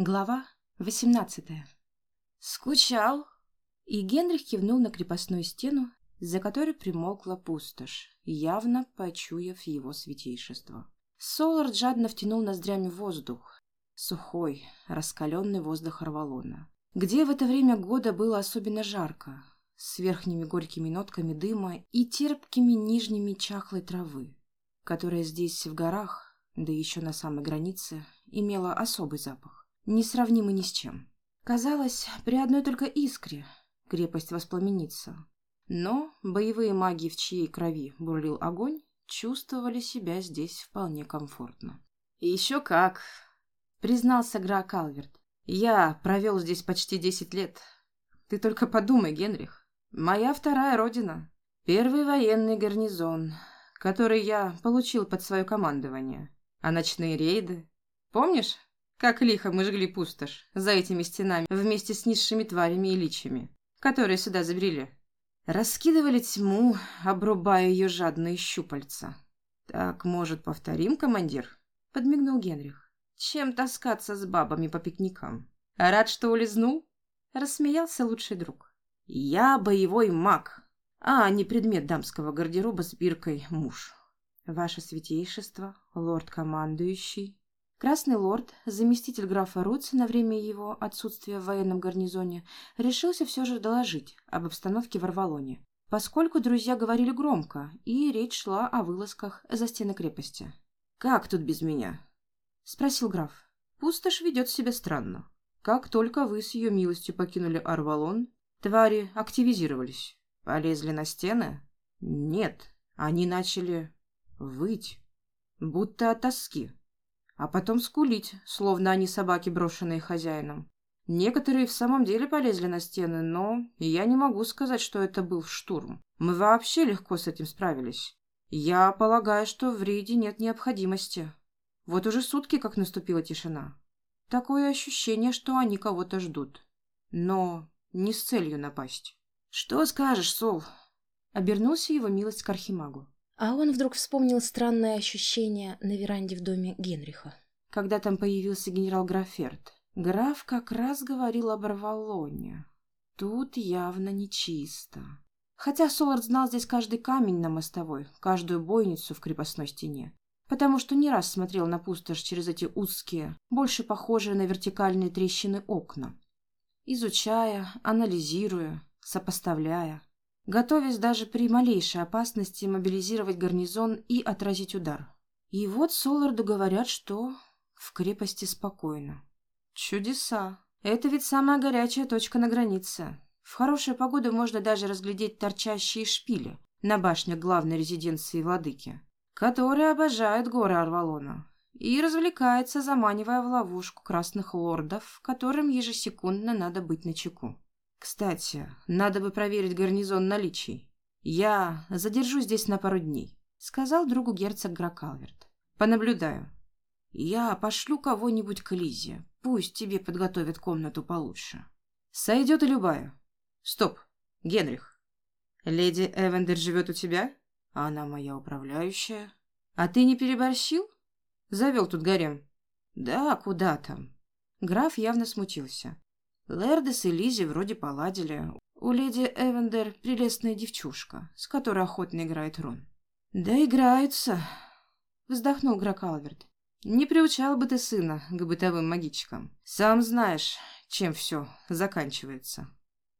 Глава 18 «Скучал?» И Генрих кивнул на крепостную стену, за которой примолкла пустошь, явно почуяв его святейшество. Солард жадно втянул ноздрями воздух, сухой, раскаленный воздух Арвалона, где в это время года было особенно жарко, с верхними горькими нотками дыма и терпкими нижними чахлой травы, которая здесь в горах, да еще на самой границе, имела особый запах, несравнимый ни с чем. Казалось, при одной только искре крепость воспламенится. Но боевые маги, в чьей крови бурлил огонь, чувствовали себя здесь вполне комфортно. «Еще как!» — признался Гра Калверт. «Я провел здесь почти десять лет. Ты только подумай, Генрих. Моя вторая родина. Первый военный гарнизон, который я получил под свое командование. А ночные рейды? Помнишь, как лихо мы жгли пустошь за этими стенами вместе с низшими тварями и личами, которые сюда забрели? Раскидывали тьму, обрубая ее жадные щупальца. «Так, может, повторим, командир?» — подмигнул Генрих. «Чем таскаться с бабами по пикникам? Рад, что улизнул?» — рассмеялся лучший друг. «Я боевой маг, а не предмет дамского гардероба с биркой муж». «Ваше святейшество, лорд-командующий», Красный лорд, заместитель графа Руца на время его отсутствия в военном гарнизоне, решился все же доложить об обстановке в Арвалоне, поскольку друзья говорили громко, и речь шла о вылазках за стены крепости. «Как тут без меня?» — спросил граф. «Пустошь ведет себя странно. Как только вы с ее милостью покинули Арвалон, твари активизировались. Полезли на стены? Нет, они начали выть, будто от тоски» а потом скулить, словно они собаки, брошенные хозяином. Некоторые в самом деле полезли на стены, но я не могу сказать, что это был штурм. Мы вообще легко с этим справились. Я полагаю, что в рейде нет необходимости. Вот уже сутки, как наступила тишина. Такое ощущение, что они кого-то ждут. Но не с целью напасть. «Что скажешь, Сол?» Обернулся его милость к Архимагу. А он вдруг вспомнил странное ощущение на веранде в доме Генриха. Когда там появился генерал Граферт, граф как раз говорил об Арвалоне. Тут явно нечисто. Хотя Солард знал здесь каждый камень на мостовой, каждую бойницу в крепостной стене, потому что не раз смотрел на пустошь через эти узкие, больше похожие на вертикальные трещины окна, изучая, анализируя, сопоставляя готовясь даже при малейшей опасности мобилизировать гарнизон и отразить удар. И вот Соларду говорят, что в крепости спокойно. Чудеса. Это ведь самая горячая точка на границе. В хорошую погоду можно даже разглядеть торчащие шпили на башне главной резиденции владыки, который обожает горы Арвалона и развлекается, заманивая в ловушку красных лордов, которым ежесекундно надо быть начеку. Кстати, надо бы проверить гарнизон наличий. Я задержу здесь на пару дней, сказал другу герцог Гракалверт. Понаблюдаю. Я пошлю кого-нибудь к Лизе. Пусть тебе подготовят комнату получше. Сойдет и любая. Стоп, Генрих. Леди Эвендер живет у тебя? Она моя управляющая. А ты не переборщил? Завел тут гарем. Да, куда там? Граф явно смутился. Лердес и Лизи вроде поладили. У леди Эвендер прелестная девчушка, с которой охотно играет Рон. «Да играются», — вздохнул Гракалверт. «Не приучал бы ты сына к бытовым магичкам. Сам знаешь, чем все заканчивается».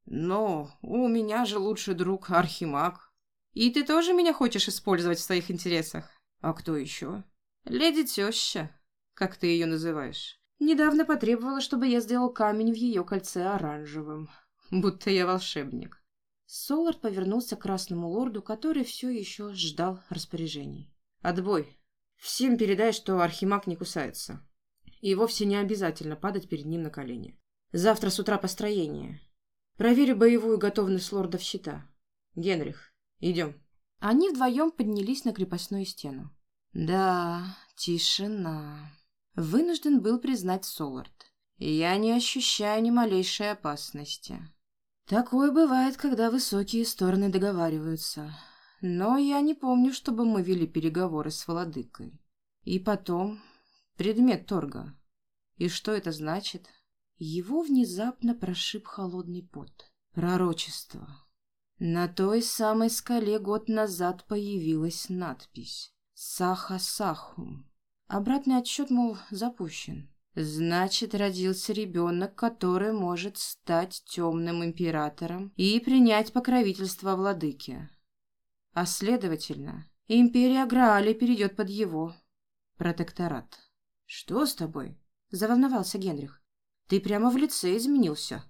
«Но у меня же лучший друг Архимаг. И ты тоже меня хочешь использовать в своих интересах? А кто еще?» «Леди теща, как ты ее называешь». Недавно потребовала, чтобы я сделал камень в ее кольце оранжевым. Будто я волшебник. Солард повернулся к красному лорду, который все еще ждал распоряжений. «Отбой. Всем передай, что архимаг не кусается. И вовсе не обязательно падать перед ним на колени. Завтра с утра построение. Проверю боевую готовность лордов щита. Генрих, идем». Они вдвоем поднялись на крепостную стену. «Да, тишина» вынужден был признать Солард. «Я не ощущаю ни малейшей опасности. Такое бывает, когда высокие стороны договариваются. Но я не помню, чтобы мы вели переговоры с владыкой. И потом, предмет торга. И что это значит? Его внезапно прошиб холодный пот. Пророчество. На той самой скале год назад появилась надпись «Саха-сахум». Обратный отсчет, мол, запущен. Значит, родился ребенок, который может стать темным императором и принять покровительство владыки. А следовательно, империя Граали перейдет под его протекторат. «Что с тобой?» – заволновался Генрих. «Ты прямо в лице изменился».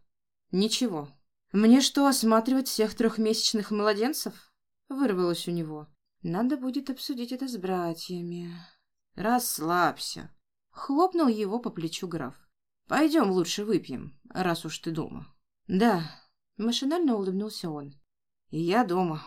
«Ничего, «Мне что, осматривать всех трехмесячных младенцев?» Вырвалось у него. «Надо будет обсудить это с братьями». «Расслабься», — хлопнул его по плечу граф. «Пойдем лучше выпьем, раз уж ты дома». «Да», — машинально улыбнулся он. «И я дома».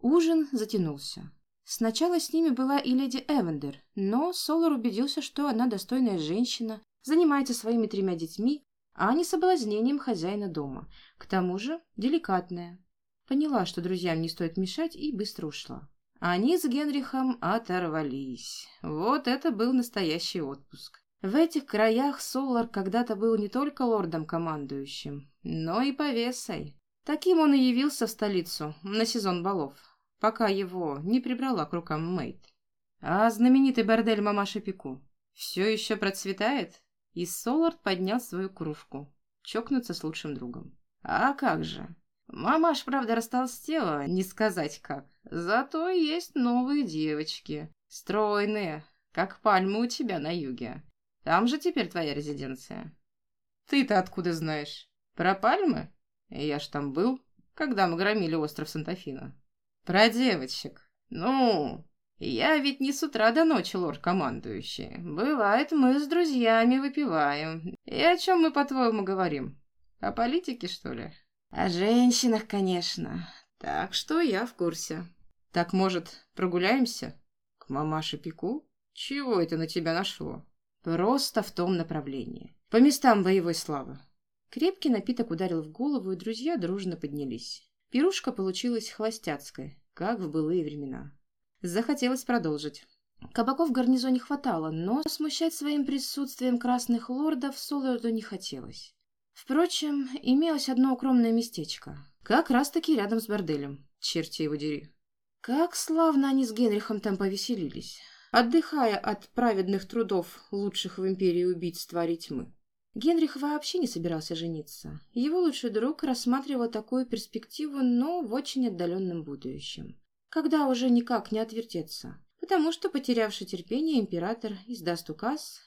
Ужин затянулся. Сначала с ними была и леди Эвендер, но Солар убедился, что она достойная женщина, занимается своими тремя детьми а не соблазнением хозяина дома. К тому же деликатная. Поняла, что друзьям не стоит мешать, и быстро ушла. Они с Генрихом оторвались. Вот это был настоящий отпуск. В этих краях Солар когда-то был не только лордом-командующим, но и повесой. Таким он и явился в столицу на сезон балов, пока его не прибрала к рукам Мэйд. А знаменитый бордель Мамаши Пику все еще процветает? И Солард поднял свою кружку. Чокнуться с лучшим другом. А как же? Мамаш, правда, растолстела, не сказать как. Зато есть новые девочки. Стройные, как пальмы у тебя на юге. Там же теперь твоя резиденция. Ты-то откуда знаешь? Про пальмы? Я ж там был, когда мы громили остров Сантафина. Про девочек. Ну, я ведь не с утра до ночи лорд-командующий. Бывает, мы с друзьями выпиваем. И о чем мы, по-твоему, говорим? О политике, что ли? О женщинах, конечно. Так что я в курсе. Так, может, прогуляемся? К мамаше Пику? Чего это на тебя нашло? Просто в том направлении. По местам боевой славы. Крепкий напиток ударил в голову, и друзья дружно поднялись. Пирушка получилась холостяцкой, как в былые времена. Захотелось продолжить. Кабаков в гарнизоне хватало, но смущать своим присутствием красных лордов Солоду не хотелось. Впрочем, имелось одно укромное местечко. Как раз-таки рядом с борделем. Черти его дери. Как славно они с Генрихом там повеселились, отдыхая от праведных трудов лучших в империи убийц твари тьмы. Генрих вообще не собирался жениться. Его лучший друг рассматривал такую перспективу, но в очень отдаленном будущем когда уже никак не отвертеться, потому что потерявший терпение император издаст указ,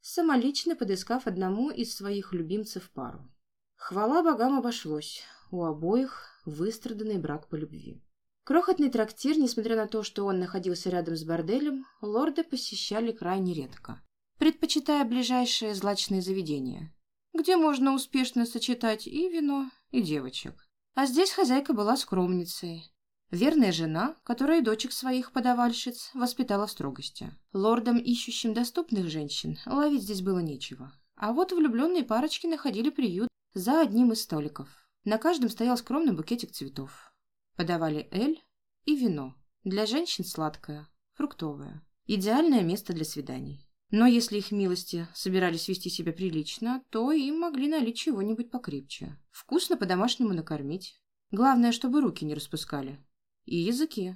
самолично подыскав одному из своих любимцев пару. Хвала богам обошлось, у обоих выстраданный брак по любви. Крохотный трактир, несмотря на то, что он находился рядом с борделем, лорды посещали крайне редко, предпочитая ближайшие злачные заведения, где можно успешно сочетать и вино, и девочек. А здесь хозяйка была скромницей, Верная жена, которая дочек своих подавальщиц воспитала в строгости. Лордам, ищущим доступных женщин, ловить здесь было нечего. А вот влюбленные парочки находили приют за одним из столиков. На каждом стоял скромный букетик цветов. Подавали эль и вино. Для женщин сладкое, фруктовое. Идеальное место для свиданий. Но если их милости собирались вести себя прилично, то им могли налить чего-нибудь покрепче. Вкусно по-домашнему накормить. Главное, чтобы руки не распускали и языки,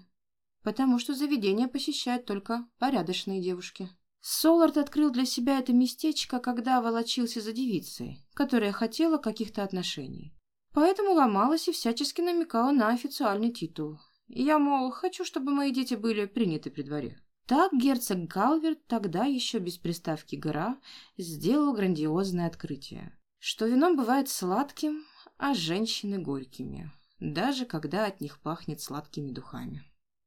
потому что заведение посещают только порядочные девушки. Солард открыл для себя это местечко, когда волочился за девицей, которая хотела каких-то отношений. Поэтому ломалась и всячески намекала на официальный титул. Я, мол, хочу, чтобы мои дети были приняты при дворе. Так герцог Галверт, тогда еще без приставки «гора», сделал грандиозное открытие, что вино бывает сладким, а женщины горькими даже когда от них пахнет сладкими духами.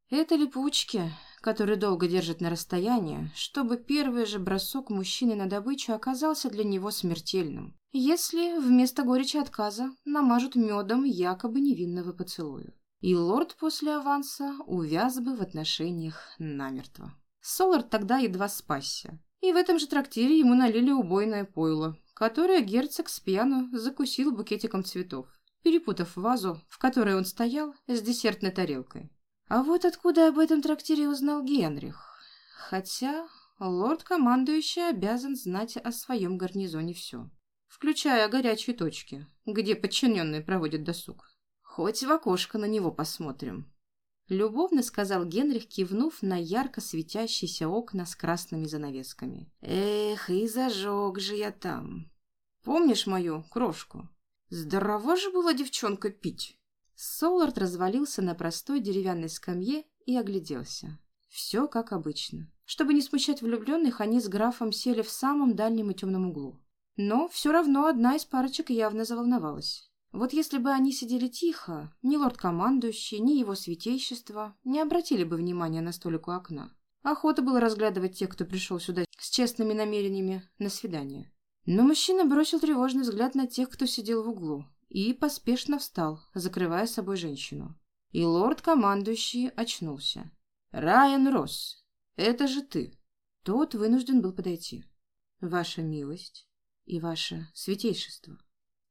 Это липучки, которые долго держат на расстоянии, чтобы первый же бросок мужчины на добычу оказался для него смертельным, если вместо горечи отказа намажут медом якобы невинного поцелуя. И лорд после аванса увяз бы в отношениях намертво. Солард тогда едва спасся. И в этом же трактире ему налили убойное пойло, которое герцог с пьяну закусил букетиком цветов перепутав вазу, в которой он стоял, с десертной тарелкой. А вот откуда об этом трактире узнал Генрих. Хотя лорд-командующий обязан знать о своем гарнизоне все, включая горячие точки, где подчиненные проводят досуг. Хоть в окошко на него посмотрим. Любовно сказал Генрих, кивнув на ярко светящиеся окна с красными занавесками. Эх, и зажег же я там. Помнишь мою крошку? Здорово же была девчонка пить. Солард развалился на простой деревянной скамье и огляделся. Все как обычно. Чтобы не смущать влюбленных, они с графом сели в самом дальнем и темном углу. Но все равно одна из парочек явно заволновалась. Вот если бы они сидели тихо, ни лорд-командующий, ни его святейшество не обратили бы внимания на столик окна. Охота было разглядывать тех, кто пришел сюда с честными намерениями на свидание. Но мужчина бросил тревожный взгляд на тех, кто сидел в углу, и поспешно встал, закрывая собой женщину. И лорд-командующий очнулся. «Райан Росс, это же ты!» Тот вынужден был подойти. «Ваша милость и ваше святейшество».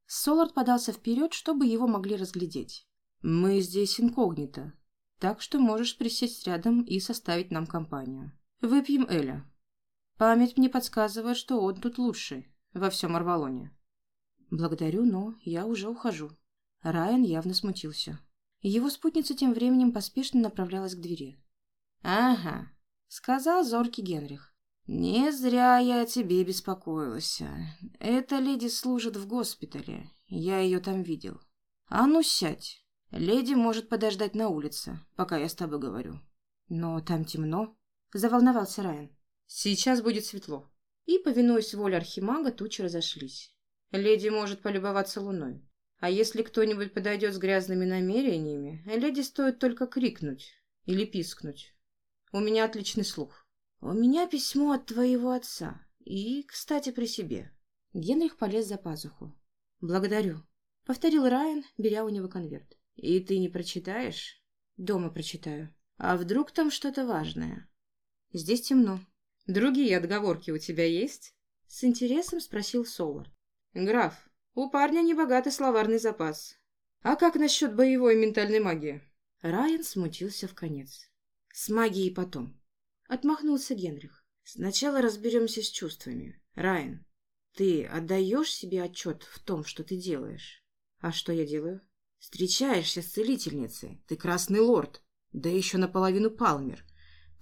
Солард подался вперед, чтобы его могли разглядеть. «Мы здесь инкогнито, так что можешь присесть рядом и составить нам компанию. Выпьем Эля. Память мне подсказывает, что он тут лучший во всем Арвалоне». «Благодарю, но я уже ухожу». Райан явно смутился. Его спутница тем временем поспешно направлялась к двери. «Ага», — сказал зоркий Генрих. «Не зря я о тебе беспокоилась. Эта леди служит в госпитале. Я ее там видел. А ну сядь. Леди может подождать на улице, пока я с тобой говорю». «Но там темно», — заволновался Райан. «Сейчас будет светло». И, повинуясь воле архимага, тучи разошлись. Леди может полюбоваться луной. А если кто-нибудь подойдет с грязными намерениями, леди стоит только крикнуть или пискнуть. У меня отличный слух. «У меня письмо от твоего отца. И, кстати, при себе». Генрих полез за пазуху. «Благодарю», — повторил Райан, беря у него конверт. «И ты не прочитаешь?» «Дома прочитаю. А вдруг там что-то важное?» «Здесь темно». «Другие отговорки у тебя есть?» С интересом спросил Солар. «Граф, у парня небогатый словарный запас. А как насчет боевой ментальной магии?» Райан смутился в конец. «С магией потом. Отмахнулся Генрих. Сначала разберемся с чувствами. Райан, ты отдаешь себе отчет в том, что ты делаешь? А что я делаю? Встречаешься с целительницей. Ты красный лорд. Да еще наполовину палмер.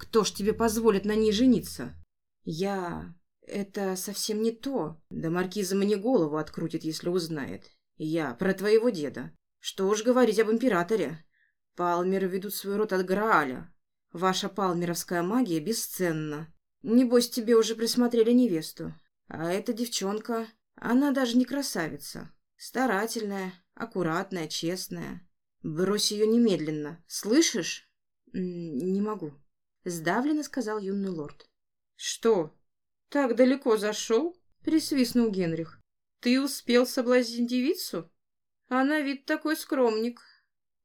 Кто ж тебе позволит на ней жениться? Я... Это совсем не то. Да маркиза мне голову открутит, если узнает. Я про твоего деда. Что уж говорить об императоре. Палмеры ведут свой род от Грааля, Ваша палмеровская магия бесценна. Небось, тебе уже присмотрели невесту. А эта девчонка, она даже не красавица. Старательная, аккуратная, честная. Брось ее немедленно. Слышишь? Не могу. Сдавленно сказал юный лорд. Что? Так далеко зашел? Присвистнул Генрих. Ты успел соблазнить девицу? Она вид такой скромник.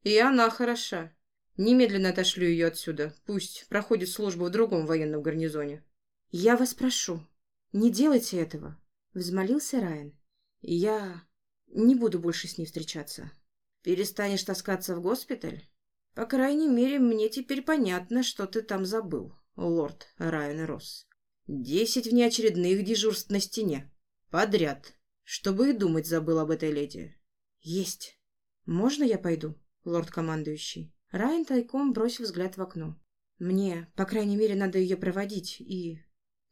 И она хороша. Немедленно отошлю ее отсюда. Пусть проходит службу в другом военном гарнизоне. «Я вас прошу, не делайте этого», — взмолился Райан. «Я не буду больше с ней встречаться. Перестанешь таскаться в госпиталь? По крайней мере, мне теперь понятно, что ты там забыл, лорд Райан Росс. Десять внеочередных дежурств на стене. Подряд. Чтобы и думать забыл об этой леди. Есть. Можно я пойду, лорд-командующий?» Райан тайком бросил взгляд в окно. Мне, по крайней мере, надо ее проводить и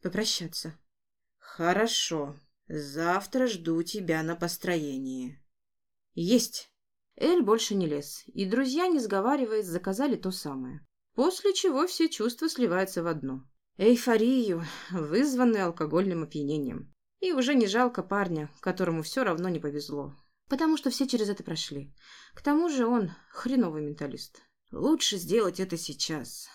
попрощаться. Хорошо. Завтра жду тебя на построении. Есть. Эль больше не лез, и друзья, не сговариваясь, заказали то самое. После чего все чувства сливаются в одно. Эйфорию, вызванную алкогольным опьянением. И уже не жалко парня, которому все равно не повезло. Потому что все через это прошли. К тому же он хреновый менталист. Лучше сделать это сейчас.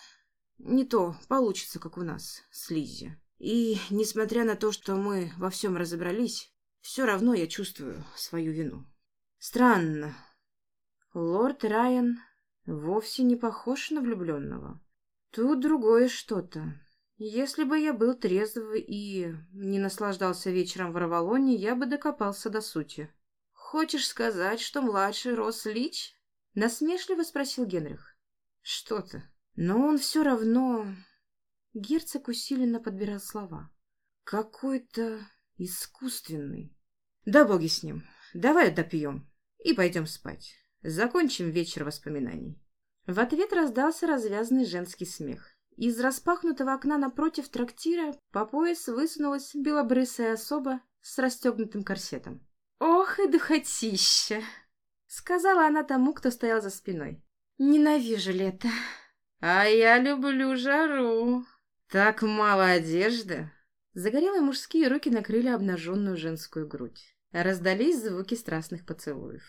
Не то получится, как у нас, с Лиззи. И, несмотря на то, что мы во всем разобрались, все равно я чувствую свою вину. Странно. Лорд Райан вовсе не похож на влюбленного. Тут другое что-то. Если бы я был трезвый и не наслаждался вечером в Равалоне, я бы докопался до сути. Хочешь сказать, что младший Рос Лич? Насмешливо спросил Генрих. Что-то. Но он все равно... Герцог усиленно подбирал слова. Какой-то искусственный. Да боги с ним. Давай допьем и пойдем спать. Закончим вечер воспоминаний. В ответ раздался развязанный женский смех. Из распахнутого окна напротив трактира по пояс высунулась белобрысая особа с расстегнутым корсетом. «Ох и духотища!» — сказала она тому, кто стоял за спиной. «Ненавижу лето». «А я люблю жару. Так мало одежды». Загорелые мужские руки накрыли обнаженную женскую грудь. Раздались звуки страстных поцелуев.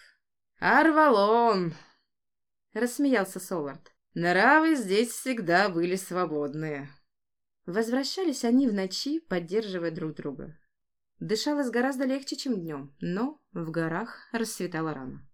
«Арвалон!» — рассмеялся Солард. «Нравы здесь всегда были свободные». Возвращались они в ночи, поддерживая друг друга. Дышалось гораздо легче, чем днем, но в горах расцветало рано.